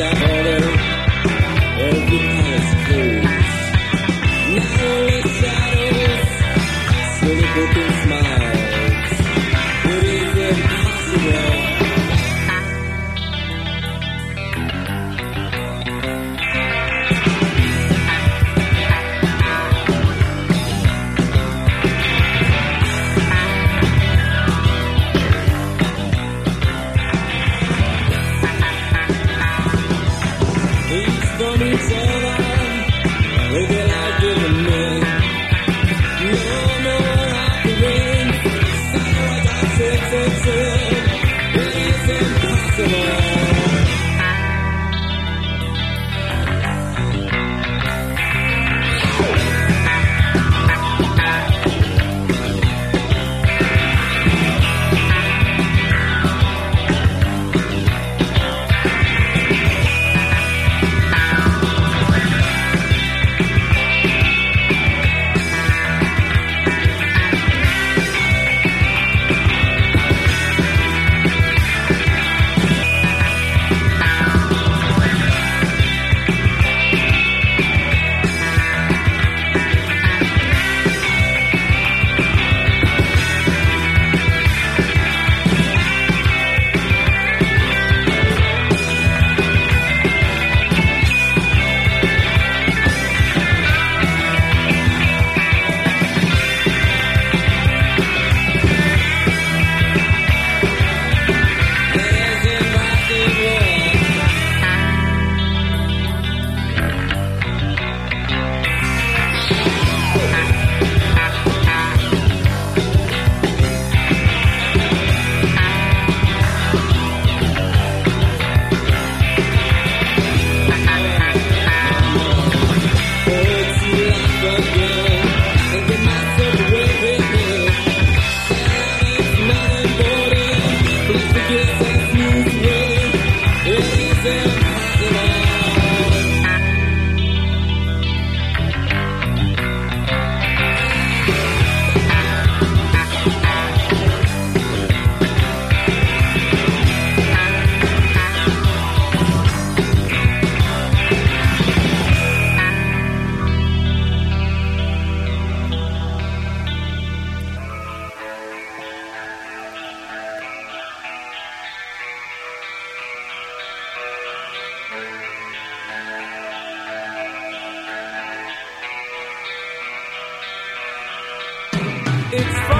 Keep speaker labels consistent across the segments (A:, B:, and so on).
A: that
B: It's fun.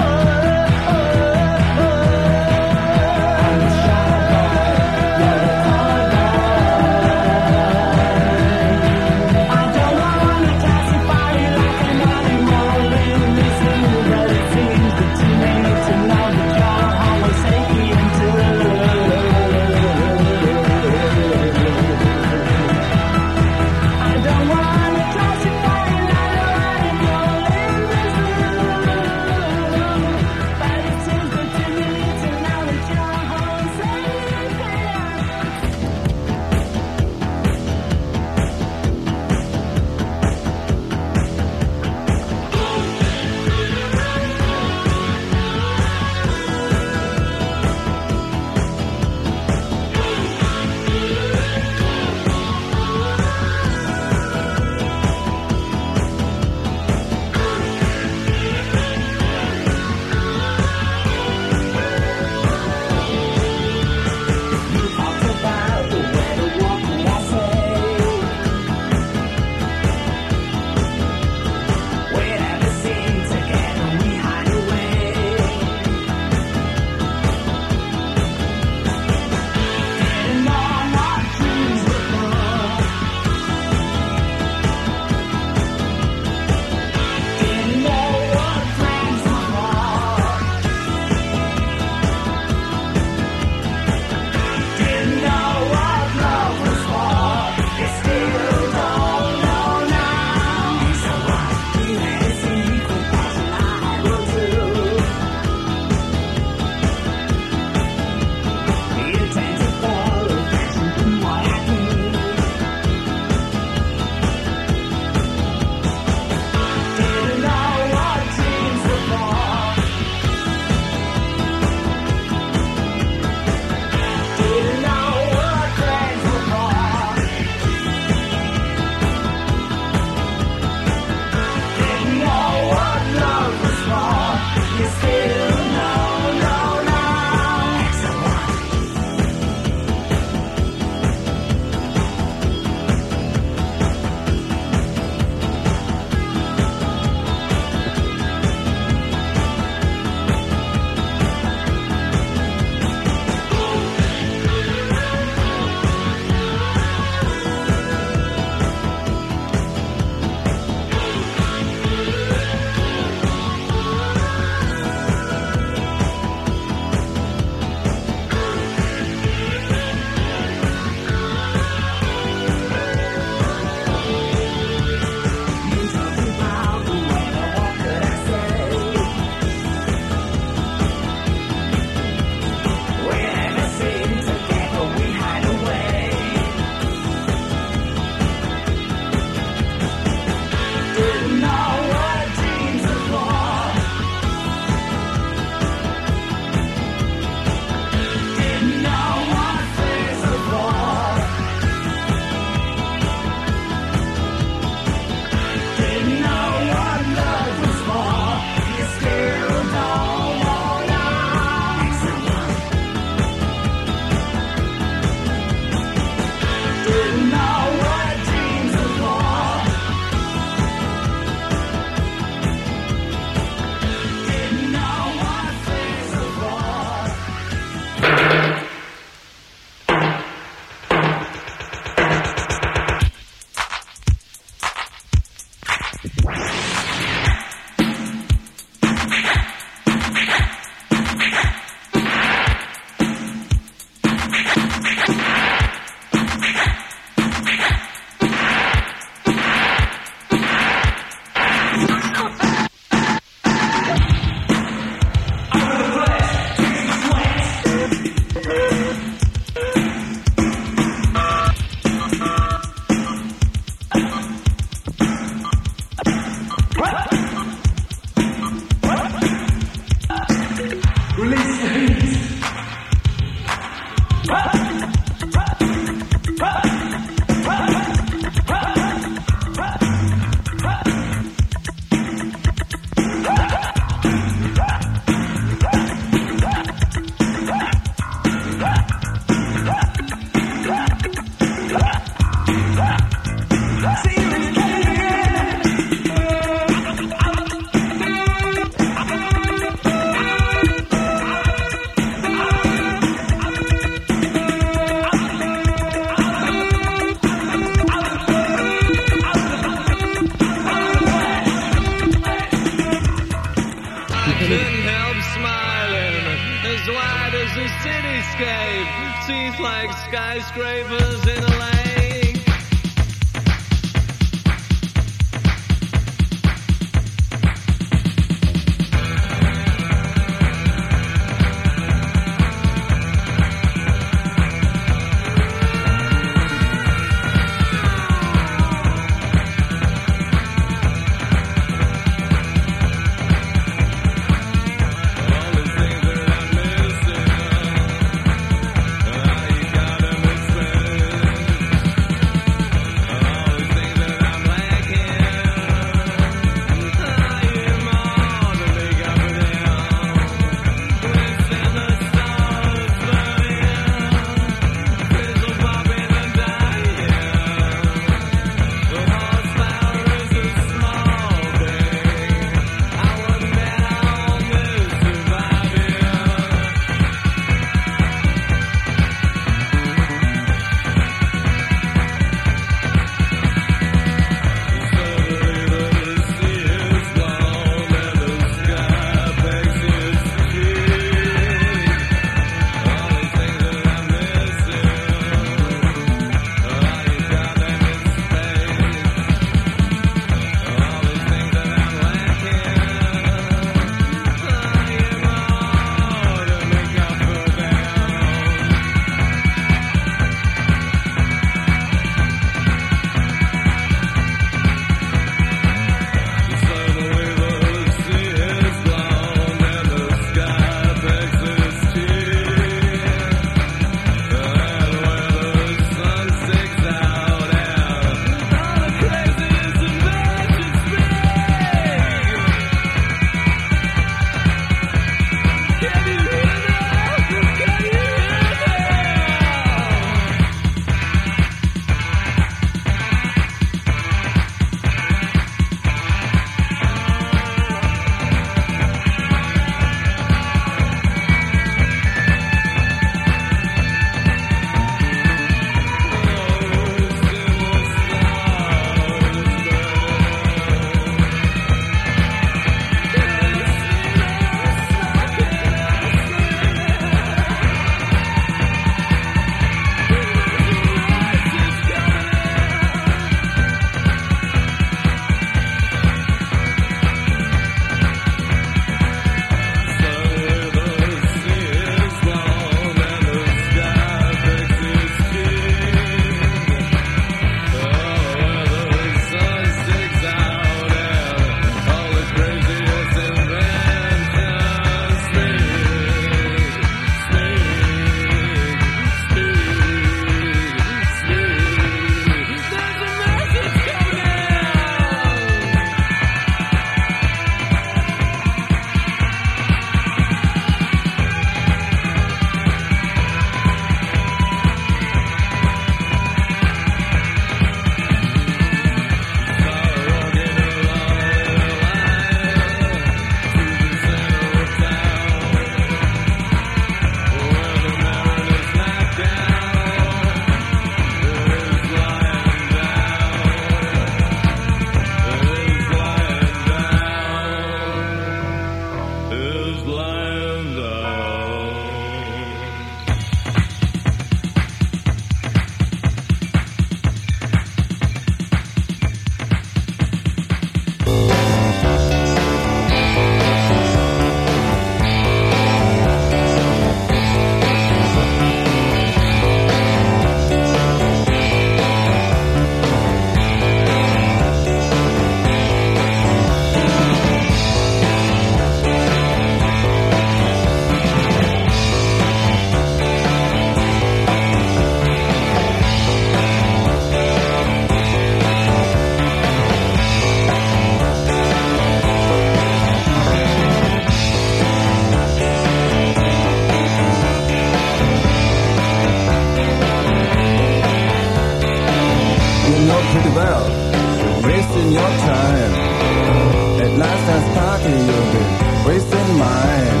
A: you'll be wasting mine.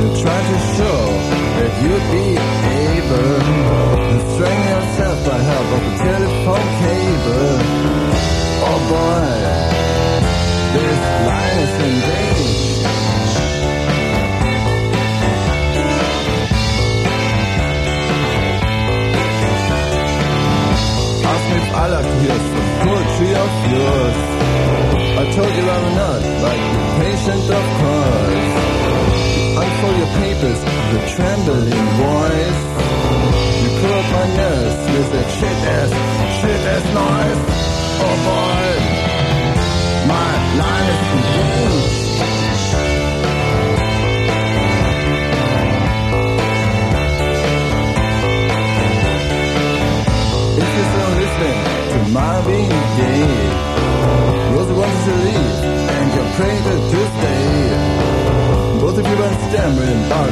A: You try to show that you'd be able to string yourself by help of a telephone cable. Oh boy, this line is in danger. Ask me if I like yours, the poetry of yours. I told you I'm not like the patient of course. Unfold your papers the trembling voice. You pull up my nose with a shit ass, shit ass noise. Oh boy, my line is you're to stay. Both of you are stammering on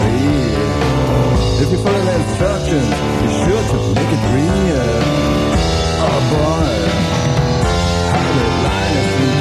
A: B. If you follow the instructions, be sure to make it real. Oh boy, how the line